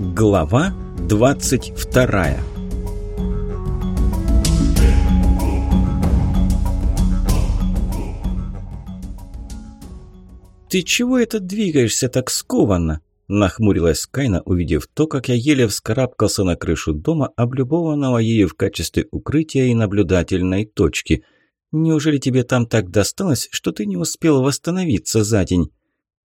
Глава 22 «Ты чего это двигаешься так скованно?» Нахмурилась Кайна, увидев то, как я еле вскарабкался на крышу дома, облюбованного ею в качестве укрытия и наблюдательной точки. «Неужели тебе там так досталось, что ты не успел восстановиться за день?»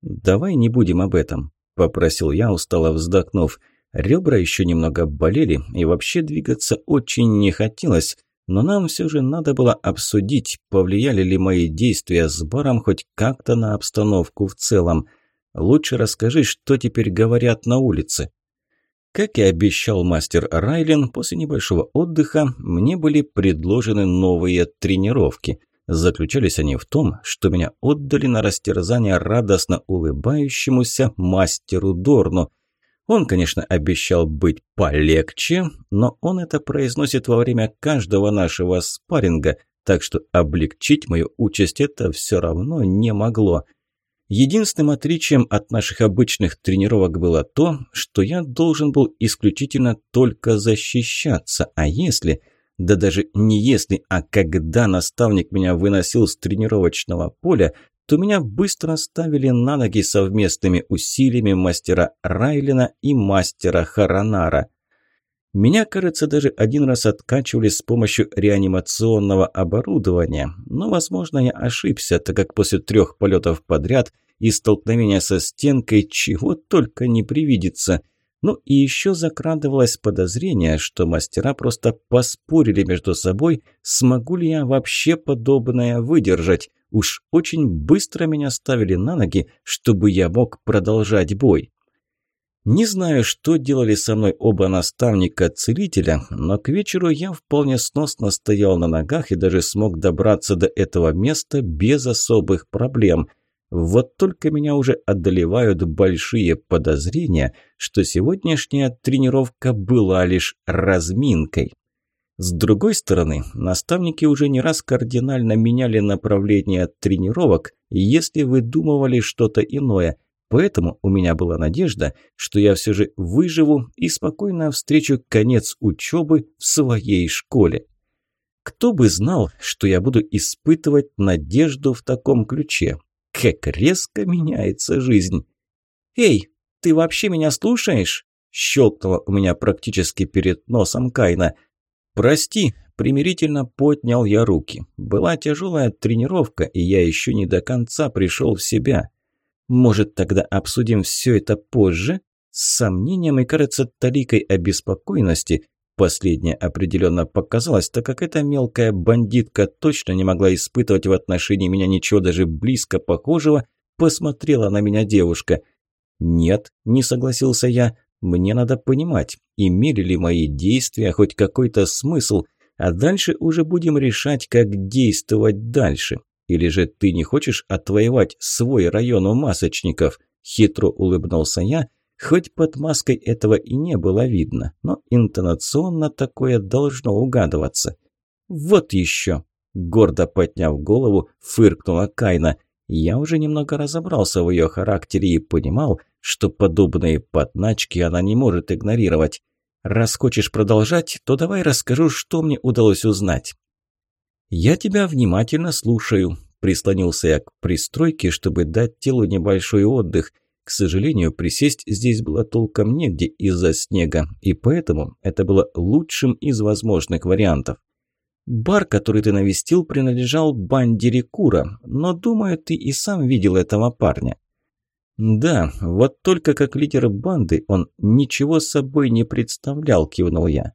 «Давай не будем об этом», – попросил я, устало вздохнув. Ребра еще немного болели, и вообще двигаться очень не хотелось – но нам все же надо было обсудить, повлияли ли мои действия с баром хоть как-то на обстановку в целом. Лучше расскажи, что теперь говорят на улице. Как и обещал мастер Райлен, после небольшого отдыха мне были предложены новые тренировки. Заключались они в том, что меня отдали на растерзание радостно улыбающемуся мастеру Дорну – он, конечно, обещал быть полегче, но он это произносит во время каждого нашего спарринга, так что облегчить мою участь это все равно не могло. Единственным отличием от наших обычных тренировок было то, что я должен был исключительно только защищаться, а если, да даже не если, а когда наставник меня выносил с тренировочного поля, то меня быстро ставили на ноги совместными усилиями мастера Райлина и мастера Харанара. Меня, кажется, даже один раз откачивали с помощью реанимационного оборудования, но, возможно, я ошибся, так как после трех полетов подряд и столкновения со стенкой чего только не привидится. Ну и еще закрадывалось подозрение, что мастера просто поспорили между собой, смогу ли я вообще подобное выдержать. Уж очень быстро меня ставили на ноги, чтобы я мог продолжать бой. Не знаю, что делали со мной оба наставника-целителя, но к вечеру я вполне сносно стоял на ногах и даже смог добраться до этого места без особых проблем. Вот только меня уже одолевают большие подозрения, что сегодняшняя тренировка была лишь разминкой. С другой стороны, наставники уже не раз кардинально меняли направление тренировок, если выдумывали что-то иное, поэтому у меня была надежда, что я все же выживу и спокойно встречу конец учебы в своей школе. Кто бы знал, что я буду испытывать надежду в таком ключе. Как резко меняется жизнь. «Эй, ты вообще меня слушаешь?» Щелкнуло у меня практически перед носом Кайна – «Прости», – примирительно поднял я руки. «Была тяжелая тренировка, и я еще не до конца пришел в себя. Может, тогда обсудим все это позже?» С сомнением и, кажется, таликой обеспокоенности Последнее определенно показалось, так как эта мелкая бандитка точно не могла испытывать в отношении меня ничего даже близко похожего, посмотрела на меня девушка. «Нет», – не согласился я, мне надо понимать, имели ли мои действия хоть какой-то смысл, а дальше уже будем решать, как действовать дальше. Или же ты не хочешь отвоевать свой район у масочников?» Хитро улыбнулся я, хоть под маской этого и не было видно, но интонационно такое должно угадываться. «Вот еще!» Гордо подняв голову, фыркнула Кайна. Я уже немного разобрался в ее характере и понимал, что подобные подначки она не может игнорировать. Раз хочешь продолжать, то давай расскажу, что мне удалось узнать. «Я тебя внимательно слушаю», – прислонился я к пристройке, чтобы дать телу небольшой отдых. К сожалению, присесть здесь было толком негде из-за снега, и поэтому это было лучшим из возможных вариантов. Бар, который ты навестил, принадлежал банде Рекура, но, думаю, ты и сам видел этого парня. «Да, вот только как лидер банды он ничего собой не представлял», – кивнул я.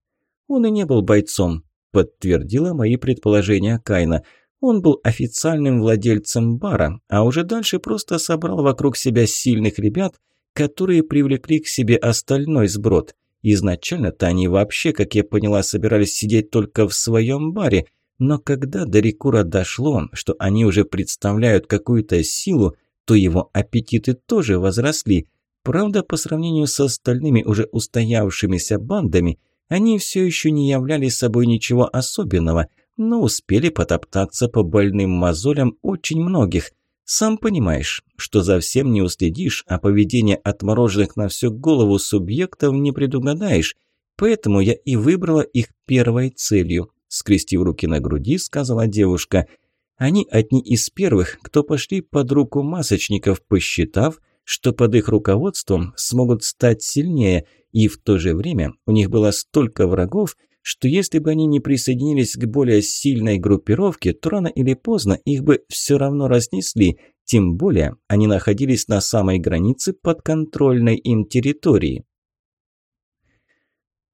«Он и не был бойцом», – подтвердила мои предположения Кайна. «Он был официальным владельцем бара, а уже дальше просто собрал вокруг себя сильных ребят, которые привлекли к себе остальной сброд. Изначально-то они вообще, как я поняла, собирались сидеть только в своем баре, но когда до Рекура дошло, что они уже представляют какую-то силу, то его аппетиты тоже возросли. Правда, по сравнению с остальными уже устоявшимися бандами, они все еще не являли собой ничего особенного, но успели потоптаться по больным мозолям очень многих. Сам понимаешь, что за всем не уследишь, а поведение отмороженных на всю голову субъектов не предугадаешь, поэтому я и выбрала их первой целью», – скрестив руки на груди, сказала девушка. «Они одни из первых, кто пошли под руку масочников, посчитав, что под их руководством смогут стать сильнее, и в то же время у них было столько врагов, что если бы они не присоединились к более сильной группировке, то рано или поздно их бы все равно разнесли, тем более они находились на самой границе подконтрольной им территории.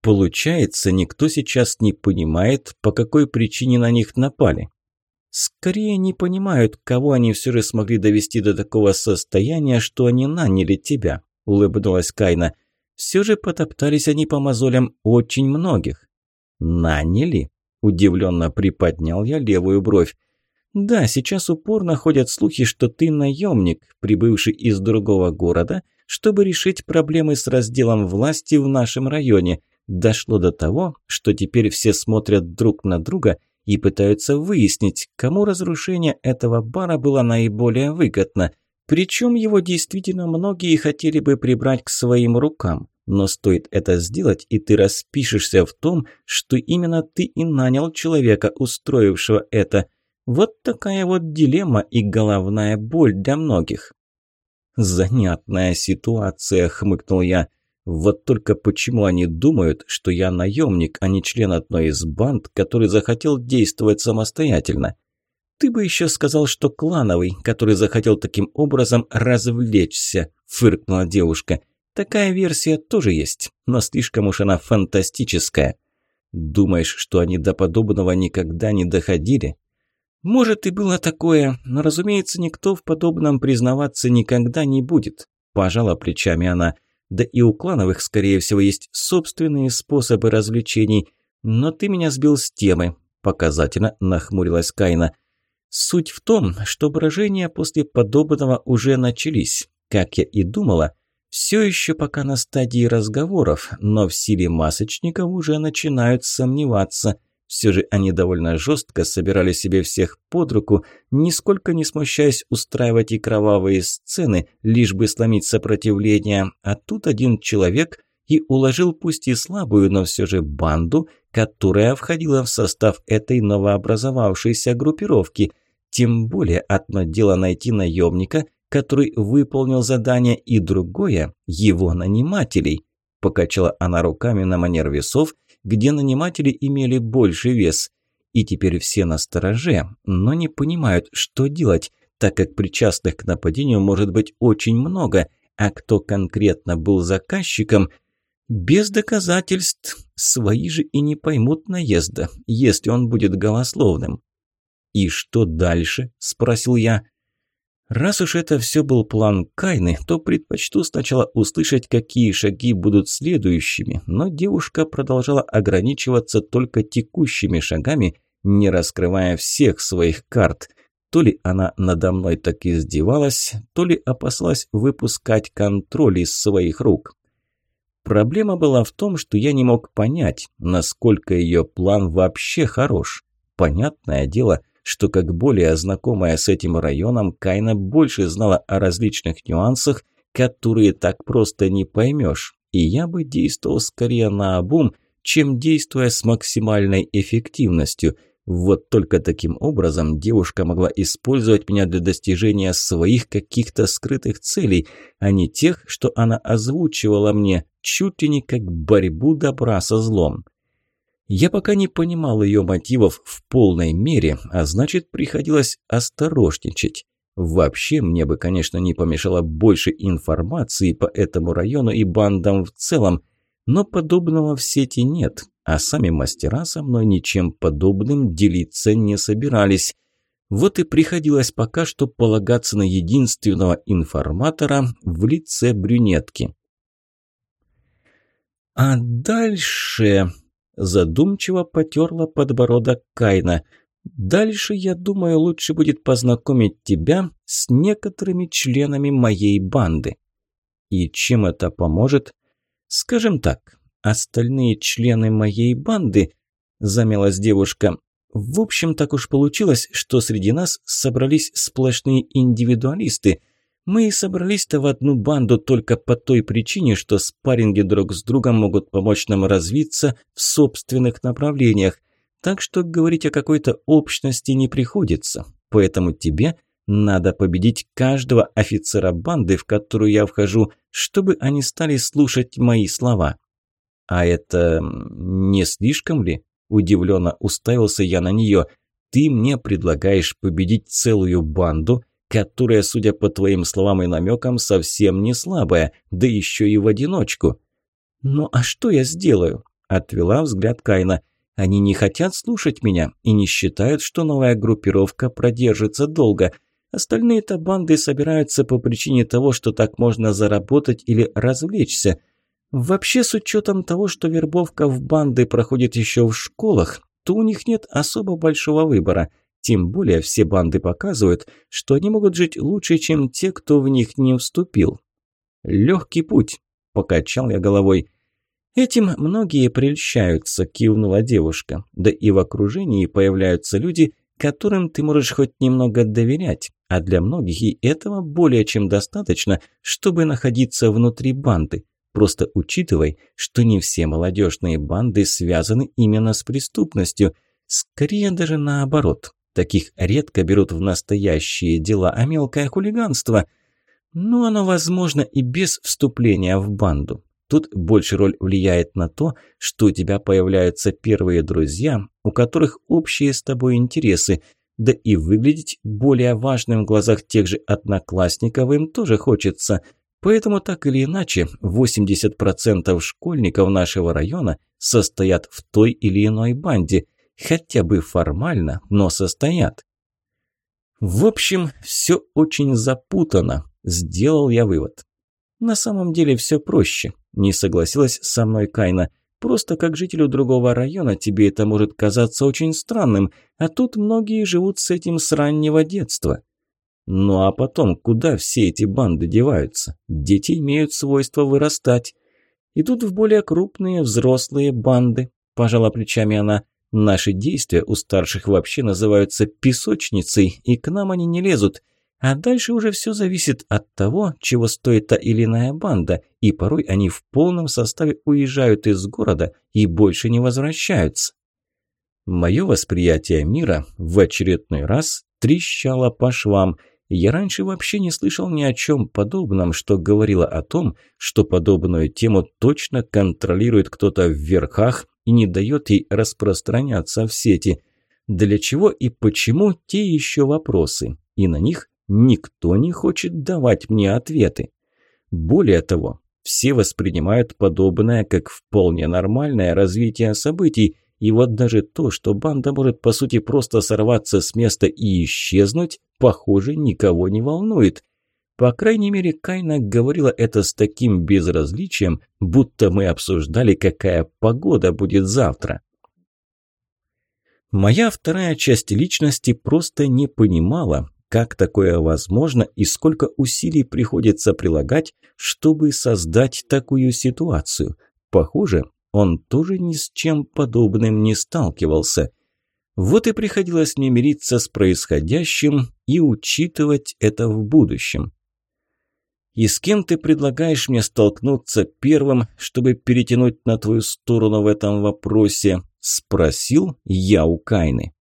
Получается, никто сейчас не понимает, по какой причине на них напали. Скорее не понимают, кого они все же смогли довести до такого состояния, что они наняли тебя, улыбнулась Кайна. Все же потоптались они по мозолям очень многих. «Наняли?» – удивленно приподнял я левую бровь. «Да, сейчас упорно ходят слухи, что ты наемник, прибывший из другого города, чтобы решить проблемы с разделом власти в нашем районе. Дошло до того, что теперь все смотрят друг на друга и пытаются выяснить, кому разрушение этого бара было наиболее выгодно. Причем его действительно многие хотели бы прибрать к своим рукам. Но стоит это сделать, и ты распишешься в том, что именно ты и нанял человека, устроившего это. Вот такая вот дилемма и головная боль для многих. «Занятная ситуация», – хмыкнул я. «Вот только почему они думают, что я наемник, а не член одной из банд, который захотел действовать самостоятельно?» «Ты бы еще сказал, что клановый, который захотел таким образом развлечься», – фыркнула девушка. Такая версия тоже есть, но слишком уж она фантастическая. Думаешь, что они до подобного никогда не доходили? Может и было такое, но, разумеется, никто в подобном признаваться никогда не будет. Пожала плечами она. Да и у клановых, скорее всего, есть собственные способы развлечений. Но ты меня сбил с темы. Показательно нахмурилась Кайна. Суть в том, что брожения после подобного уже начались. Как я и думала, все еще пока на стадии разговоров, но в силе масочников уже начинают сомневаться. Все же они довольно жестко собирали себе всех под руку, нисколько не смущаясь устраивать и кровавые сцены, лишь бы сломить сопротивление. А тут один человек и уложил пусть и слабую, но все же банду, которая входила в состав этой новообразовавшейся группировки. Тем более одно дело найти наемника, который выполнил задание, и другое – его нанимателей. Покачала она руками на манер весов, где наниматели имели больший вес. И теперь все на стороже, но не понимают, что делать, так как причастных к нападению может быть очень много, а кто конкретно был заказчиком – без доказательств свои же и не поймут наезда, если он будет голословным. «И что дальше?» – спросил я. Раз уж это все был план Кайны, то предпочту сначала услышать, какие шаги будут следующими, но девушка продолжала ограничиваться только текущими шагами, не раскрывая всех своих карт. То ли она надо мной так издевалась, то ли опасалась выпускать контроль из своих рук. Проблема была в том, что я не мог понять, насколько ее план вообще хорош. Понятное дело – что как более знакомая с этим районом, Кайна больше знала о различных нюансах, которые так просто не поймешь. И я бы действовал скорее на обум, чем действуя с максимальной эффективностью. Вот только таким образом девушка могла использовать меня для достижения своих каких-то скрытых целей, а не тех, что она озвучивала мне, чуть ли не как борьбу добра со злом. Я пока не понимал ее мотивов в полной мере, а значит, приходилось осторожничать. Вообще, мне бы, конечно, не помешало больше информации по этому району и бандам в целом, но подобного в сети нет, а сами мастера со мной ничем подобным делиться не собирались. Вот и приходилось пока что полагаться на единственного информатора в лице брюнетки. А дальше... Задумчиво потерла подбородок Кайна. «Дальше, я думаю, лучше будет познакомить тебя с некоторыми членами моей банды». «И чем это поможет?» «Скажем так, остальные члены моей банды», – замялась девушка, – В общем, так уж получилось, что среди нас собрались сплошные индивидуалисты. Мы и собрались-то в одну банду только по той причине, что спарринги друг с другом могут помочь нам развиться в собственных направлениях. Так что говорить о какой-то общности не приходится. Поэтому тебе надо победить каждого офицера банды, в которую я вхожу, чтобы они стали слушать мои слова. А это не слишком ли? Удивленно уставился я на нее. Ты мне предлагаешь победить целую банду, которая, судя по твоим словам и намекам, совсем не слабая, да еще и в одиночку. Ну а что я сделаю? Отвела взгляд Кайна. Они не хотят слушать меня и не считают, что новая группировка продержится долго. Остальные-то банды собираются по причине того, что так можно заработать или развлечься – Вообще, с учетом того, что вербовка в банды проходит еще в школах, то у них нет особо большого выбора. Тем более все банды показывают, что они могут жить лучше, чем те, кто в них не вступил. «Легкий путь», – покачал я головой. «Этим многие прельщаются», – кивнула девушка. «Да и в окружении появляются люди, которым ты можешь хоть немного доверять, а для многих и этого более чем достаточно, чтобы находиться внутри банды. Просто учитывай, что не все молодежные банды связаны именно с преступностью. Скорее даже наоборот. Таких редко берут в настоящие дела, а мелкое хулиганство... Ну, оно возможно и без вступления в банду. Тут больше роль влияет на то, что у тебя появляются первые друзья, у которых общие с тобой интересы, да и выглядеть более важным в глазах тех же одноклассников им тоже хочется – Поэтому так или иначе 80% школьников нашего района состоят в той или иной банде, хотя бы формально, но состоят. В общем, все очень запутано, сделал я вывод. На самом деле все проще, не согласилась со мной Кайна. Просто как жителю другого района тебе это может казаться очень странным, а тут многие живут с этим с раннего детства. Ну а потом, куда все эти банды деваются? Дети имеют свойство вырастать. Идут в более крупные взрослые банды, пожала плечами она. Наши действия у старших вообще называются песочницей, и к нам они не лезут. А дальше уже все зависит от того, чего стоит та или иная банда, и порой они в полном составе уезжают из города и больше не возвращаются. Мое восприятие мира в очередной раз трещало по швам – я раньше вообще не слышал ни о чем подобном, что говорило о том, что подобную тему точно контролирует кто-то в верхах и не дает ей распространяться в сети. Для чего и почему – те еще вопросы, и на них никто не хочет давать мне ответы. Более того, все воспринимают подобное как вполне нормальное развитие событий, и вот даже то, что банда может по сути просто сорваться с места и исчезнуть, похоже, никого не волнует. По крайней мере, Кайна говорила это с таким безразличием, будто мы обсуждали, какая погода будет завтра. Моя вторая часть личности просто не понимала, как такое возможно и сколько усилий приходится прилагать, чтобы создать такую ситуацию. Похоже, он тоже ни с чем подобным не сталкивался. Вот и приходилось мне мириться с происходящим и учитывать это в будущем. «И с кем ты предлагаешь мне столкнуться первым, чтобы перетянуть на твою сторону в этом вопросе?» – спросил я у Кайны.